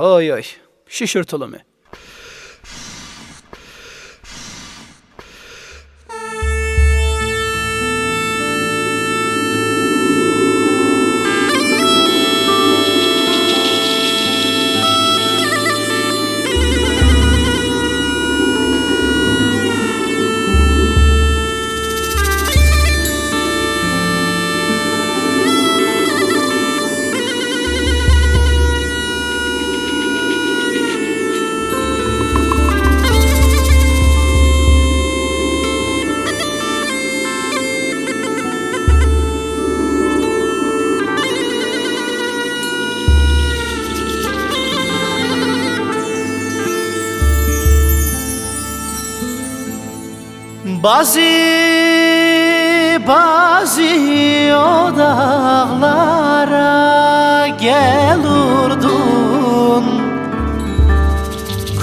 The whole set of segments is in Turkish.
Oy oy, şişirtili mi? Bazı bazı o dağlara gelurdun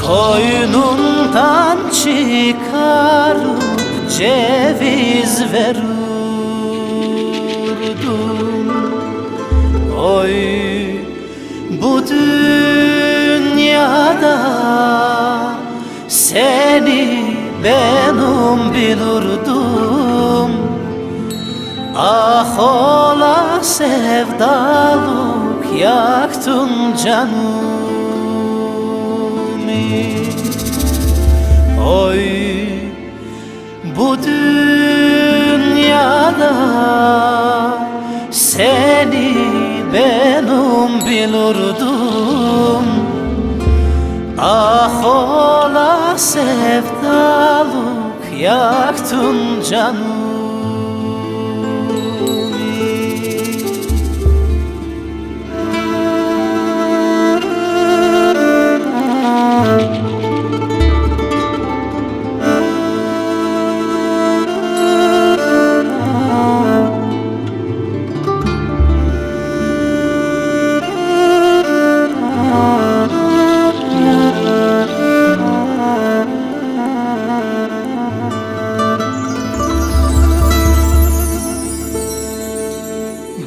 Koynundan çıkarıp ceviz verurdun. Oy bu dünyada seni benim bilurdum. Ah ola sevdalık yaktın canımı. Oy bu dünyada seni benim bilurdum. Ah ola sevdalık yaktın canımı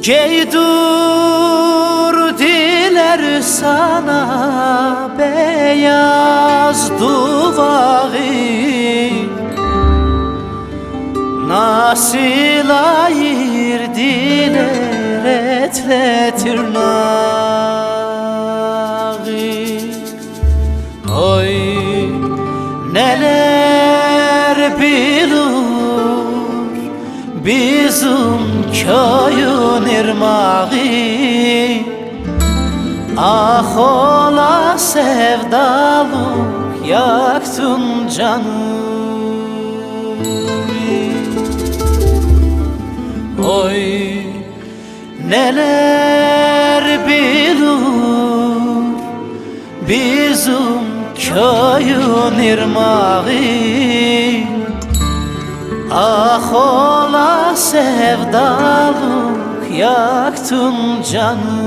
Geydur diler sana beyaz duvağı. Nasıl ayırdılar etle tırnağı Oy neler bilur bizim köyün irmağı. Ah ola sevdalık yaktın canımı Oy neler bilur bizim köyün irmağı Ah ola sevdalık yaktın canım